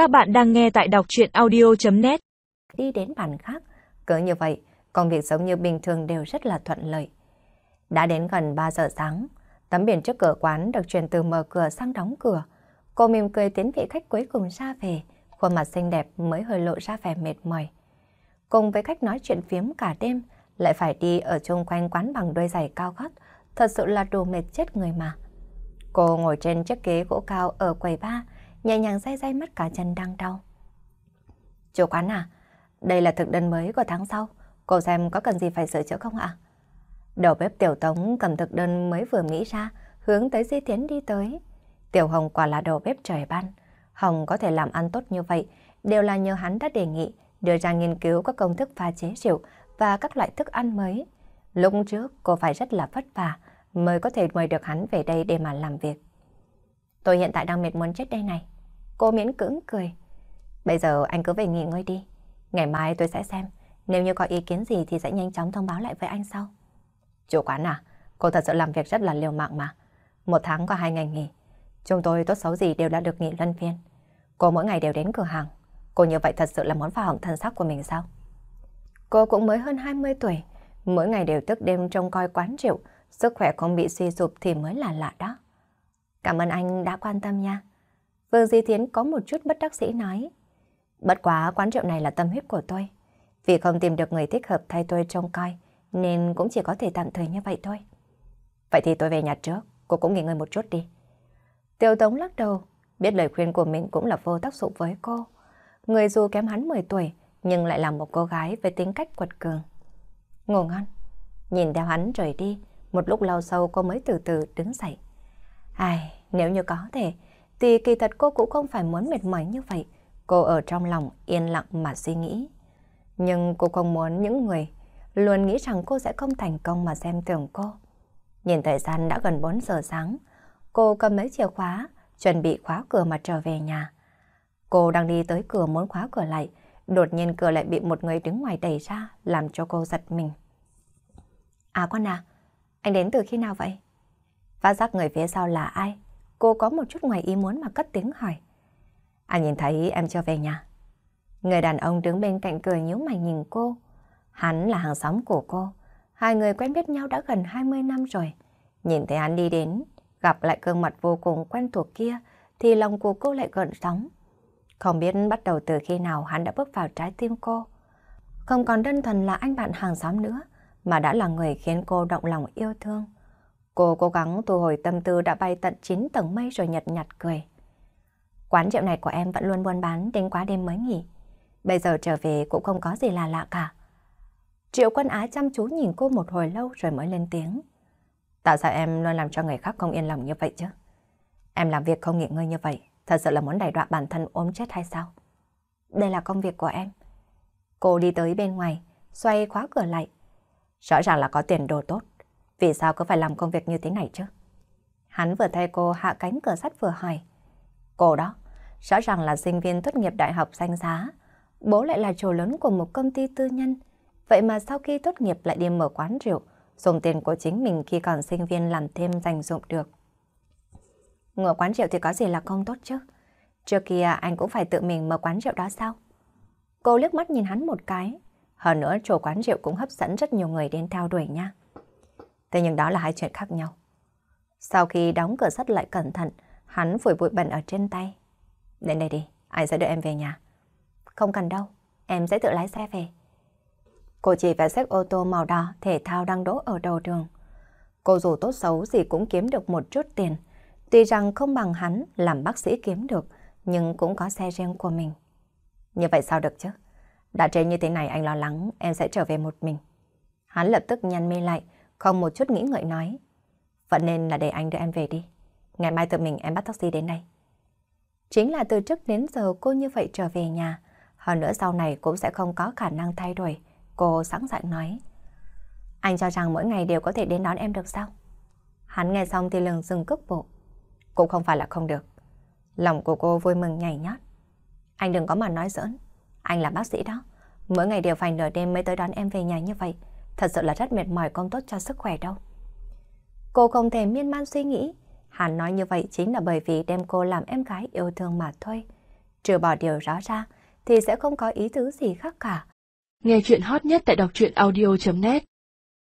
Các bạn đang nghe tại đọc chuyện audio.net Đi đến bàn khác, cứ như vậy, công việc giống như bình thường đều rất là thuận lợi. Đã đến gần 3 giờ sáng, tấm biển trước cửa quán được chuyển từ mở cửa sang đóng cửa. Cô mỉm cười tiến vị khách cuối cùng ra về, khuôn mặt xinh đẹp mới hơi lộ ra vẻ mệt mỏi. Cùng với khách nói chuyện phiếm cả đêm, lại phải đi ở chung quanh quán bằng đôi giày cao gót, thật sự là đồ mệt chết người mà. Cô ngồi trên chiếc ghế gỗ cao ở quầy ba, nhẹ nhàng day day mắt cả chân đang đau. Chủ quán à, đây là thực đơn mới của tháng sau, cô xem có cần gì phải sửa chữa không ạ? Đầu bếp Tiểu Tống cầm thực đơn mới vừa nghĩ ra, hướng tới Di Tiến đi tới. Tiểu Hồng quả là đầu bếp trời ban. Hồng có thể làm ăn tốt như vậy, đều là nhờ hắn đã đề nghị đưa ra nghiên cứu các công thức pha chế rượu và các loại thức ăn mới. Lúc trước cô phải rất là vất vả mới có thể mời được hắn về đây để mà làm việc. Tôi hiện tại đang mệt muốn chết đây này. Cô miễn cưỡng cười. Bây giờ anh cứ về nghỉ ngơi đi. Ngày mai tôi sẽ xem. Nếu như có ý kiến gì thì sẽ nhanh chóng thông báo lại với anh sau. Chủ quán à, cô thật sự làm việc rất là liều mạng mà. Một tháng có hai ngày nghỉ. Chúng tôi tốt xấu gì đều đã được nghỉ luân phiên. Cô mỗi ngày đều đến cửa hàng. Cô như vậy thật sự là muốn phá hỏng thân xác của mình sao? Cô cũng mới hơn 20 tuổi. Mỗi ngày đều thức đêm trông coi quán rượu. Sức khỏe không bị suy sụp thì mới là lạ đó. Cảm ơn anh đã quan tâm nha. Vương Di Thiến có một chút bất đắc sĩ nói. Bất quá quán rượu này là tâm huyết của tôi. Vì không tìm được người thích hợp thay tôi trông coi, nên cũng chỉ có thể tạm thời như vậy thôi. Vậy thì tôi về nhà trước, cô cũng nghỉ ngơi một chút đi. Tiêu Tống lắc đầu, biết lời khuyên của mình cũng là vô tác dụng với cô. Người dù kém hắn 10 tuổi, nhưng lại là một cô gái với tính cách quật cường. Ngủ ngon. Nhìn theo hắn rời đi, một lúc lâu sau cô mới từ từ đứng dậy. Ai, nếu như có thể, thì kỳ thật cô cũng không phải muốn mệt mỏi như vậy. Cô ở trong lòng yên lặng mà suy nghĩ. Nhưng cô không muốn những người luôn nghĩ rằng cô sẽ không thành công mà xem thường cô. Nhìn thời gian đã gần 4 giờ sáng, cô cầm lấy chìa khóa, chuẩn bị khóa cửa mà trở về nhà. Cô đang đi tới cửa muốn khóa cửa lại, đột nhiên cửa lại bị một người đứng ngoài đẩy ra, làm cho cô giật mình. À con à, anh đến từ khi nào vậy? Phát giác người phía sau là ai? Cô có một chút ngoài ý muốn mà cất tiếng hỏi. Anh nhìn thấy em chưa về nhà. Người đàn ông đứng bên cạnh cười nhíu mày nhìn cô. Hắn là hàng xóm của cô. Hai người quen biết nhau đã gần 20 năm rồi. Nhìn thấy hắn đi đến, gặp lại gương mặt vô cùng quen thuộc kia, thì lòng của cô lại gợn sóng. Không biết bắt đầu từ khi nào hắn đã bước vào trái tim cô. Không còn đơn thuần là anh bạn hàng xóm nữa, mà đã là người khiến cô động lòng yêu thương. Cô cố gắng thu hồi tâm tư đã bay tận 9 tầng mây rồi nhật nhạt cười. Quán rượu này của em vẫn luôn buôn bán đến quá đêm mới nghỉ. Bây giờ trở về cũng không có gì là lạ cả. Triệu quân á chăm chú nhìn cô một hồi lâu rồi mới lên tiếng. Tại sao em luôn làm cho người khác không yên lòng như vậy chứ? Em làm việc không nghỉ ngơi như vậy, thật sự là muốn đẩy đọa bản thân ốm chết hay sao? Đây là công việc của em. Cô đi tới bên ngoài, xoay khóa cửa lại. Rõ ràng là có tiền đồ tốt, vì sao cứ phải làm công việc như thế này chứ? Hắn vừa thay cô hạ cánh cửa sắt vừa hỏi. Cô đó, rõ ràng là sinh viên tốt nghiệp đại học danh giá. Bố lại là chủ lớn của một công ty tư nhân. Vậy mà sau khi tốt nghiệp lại đi mở quán rượu, dùng tiền của chính mình khi còn sinh viên làm thêm dành dụng được. Mở quán rượu thì có gì là không tốt chứ? Trước kia anh cũng phải tự mình mở quán rượu đó sao? Cô liếc mắt nhìn hắn một cái. Hơn nữa chủ quán rượu cũng hấp dẫn rất nhiều người đến theo đuổi nha. Thế nhưng đó là hai chuyện khác nhau. Sau khi đóng cửa sắt lại cẩn thận, hắn phủi bụi bẩn ở trên tay. Đến đây đi, anh sẽ đưa em về nhà. Không cần đâu, em sẽ tự lái xe về. Cô chỉ vào xếp ô tô màu đỏ thể thao đang đỗ ở đầu đường. Cô dù tốt xấu gì cũng kiếm được một chút tiền. Tuy rằng không bằng hắn làm bác sĩ kiếm được, nhưng cũng có xe riêng của mình. Như vậy sao được chứ? Đã trễ như thế này anh lo lắng em sẽ trở về một mình. Hắn lập tức nhăn mi lại, không một chút nghĩ ngợi nói. Vậy nên là để anh đưa em về đi. Ngày mai tự mình em bắt taxi đến đây. Chính là từ trước đến giờ cô như vậy trở về nhà. Hơn nữa sau này cũng sẽ không có khả năng thay đổi. Cô sẵn sàng nói. Anh cho rằng mỗi ngày đều có thể đến đón em được sao? Hắn nghe xong thì lừng dừng cước bộ. Cũng không phải là không được. Lòng của cô vui mừng nhảy nhót. Anh đừng có mà nói giỡn. Anh là bác sĩ đó. Mỗi ngày đều phải nửa đêm mới tới đón em về nhà như vậy. Thật sự là rất mệt mỏi không tốt cho sức khỏe đâu. Cô không thể miên man suy nghĩ. Hắn nói như vậy chính là bởi vì đem cô làm em gái yêu thương mà thôi. trừ bỏ điều rõ ra, thì sẽ không có ý tứ gì khác cả. Nghe chuyện hot nhất tại đọc truyện audio.net